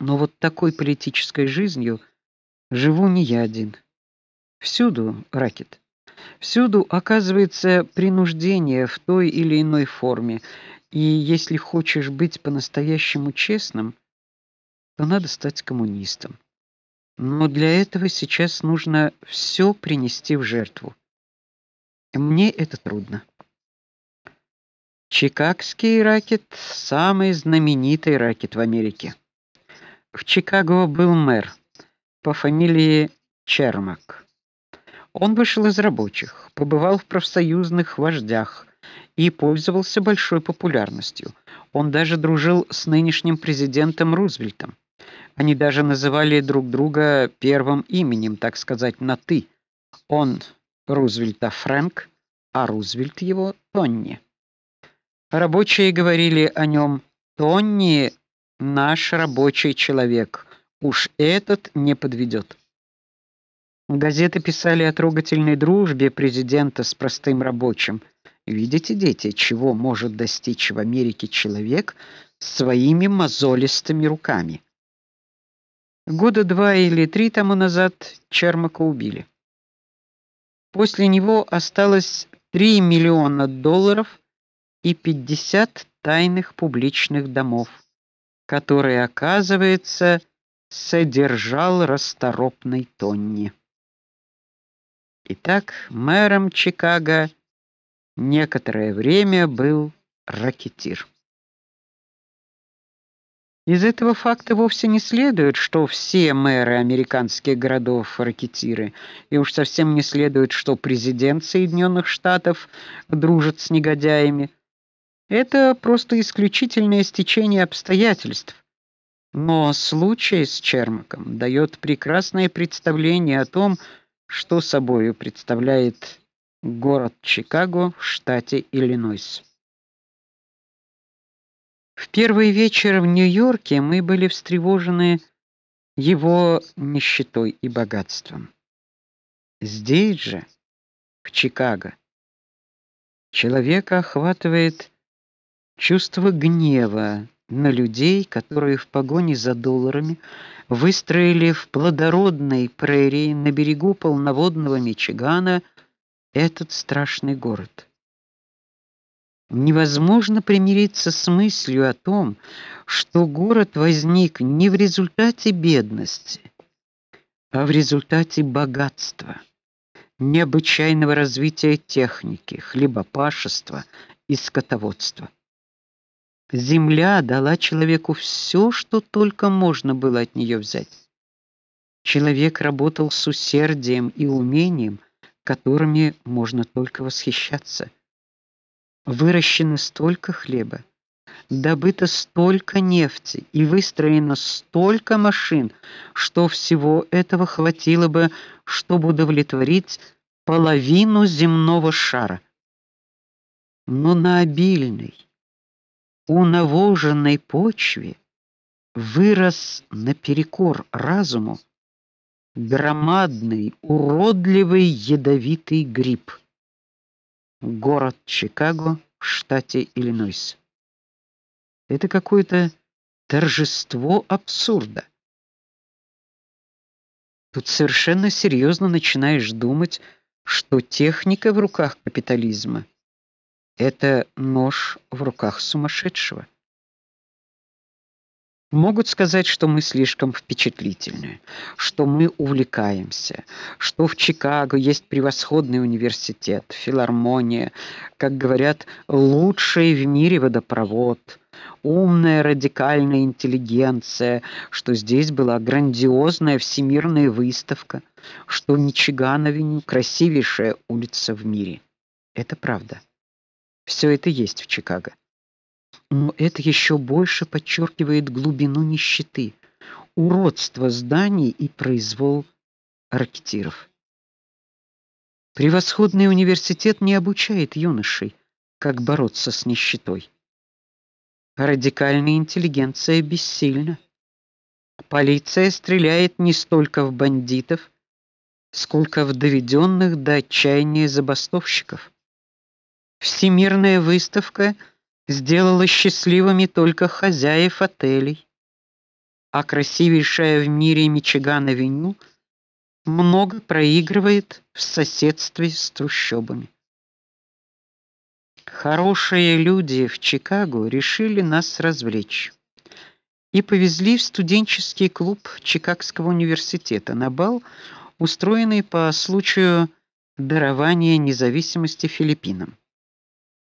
Но вот такой политической жизнью живу не я один. Всюду ракет. Всюду оказывается принуждение в той или иной форме. И если хочешь быть по-настоящему честным, то надо стать коммунистом. Но для этого сейчас нужно все принести в жертву. Мне это трудно. Чикагский ракет самый знаменитый ракет в Америке. В Чикаго был мэр по фамилии Чермак. Он вышел из рабочих, побывал в профсоюзных вождях и пользовался большой популярностью. Он даже дружил с нынешним президентом Рузвельтом. Они даже называли друг друга первым именем, так сказать, на ты. Он Рузвельта Фрэнк, а Рузвельт его Тонни. Рабочие говорили о нем: "Тонни наш рабочий человек. Уж этот не подведет. Газеты писали о трогательной дружбе президента с простым рабочим. Видите, дети, чего может достичь в Америке человек своими мозолистыми руками? Года два или три тому назад Чермака убили. После него осталось 3 миллиона долларов и 50 тайных публичных домов, которые, оказывается, содержал расторопный Тонни. Итак, мэром Чикаго некоторое время был ракетир. Из этого факта вовсе не следует, что все мэры американских городов ракетиры, и уж совсем не следует, что президент Соединенных Штатов дружит с негодяями. Это просто исключительное стечение обстоятельств. Но случай с Чермаком дает прекрасное представление о том, что собою представляет город Чикаго в штате Иллинойс. В первый вечер в Нью-Йорке мы были встревожены его нищетой и богатством. Здесь же, в Чикаго, человека охватывает чувство гнева на людей, которые в погоне за долларами выстроили в плодородной прерии на берегу полноводного Мичигана этот страшный город. Невозможно примириться с мыслью о том, что город возник не в результате бедности, а в результате богатства, необычайного развития техники, хлебопашества и скотоводства. Земля дала человеку все, что только можно было от нее взять. Человек работал с усердием и умением, которыми можно только восхищаться. Выращено столько хлеба, добыто столько нефти и выстроено столько машин, что всего этого хватило бы, чтобы удовлетворить половину земного шара. Но на обильной унавоженной почве вырос наперекор разуму громадный, уродливый ядовитый гриб. Город Чикаго в штате Иллинойс. Это какое-то торжество абсурда. Тут совершенно серьезно начинаешь думать, что техника в руках капитализма это нож в руках сумасшедшего. Могут сказать, что мы слишком впечатлительны, что мы увлекаемся, что в Чикаго есть превосходный университет, филармония, как говорят, лучший в мире водопровод, умная радикальная интеллигенция, что здесь была грандиозная всемирная выставка, что Мичиган-авеню красивейшая улица в мире. Это правда. Все это есть в Чикаго. Но это еще больше подчеркивает глубину нищеты, уродство зданий и произвол ракетиров. Превосходный университет не обучает юношей, как бороться с нищетой. Радикальная интеллигенция бессильна. Полиция стреляет не столько в бандитов, сколько в доведенных до отчаяния забастовщиков. Всемирная выставка сделала счастливыми только хозяев отелей. а красивейшая в мире Мичиган-авеню много проигрывает в соседстве с трущобами. Хорошие люди в Чикаго решили нас развлечь и повезли в студенческий клуб Чикагского университета на бал, устроенный по случаю дарования независимости Филиппинам.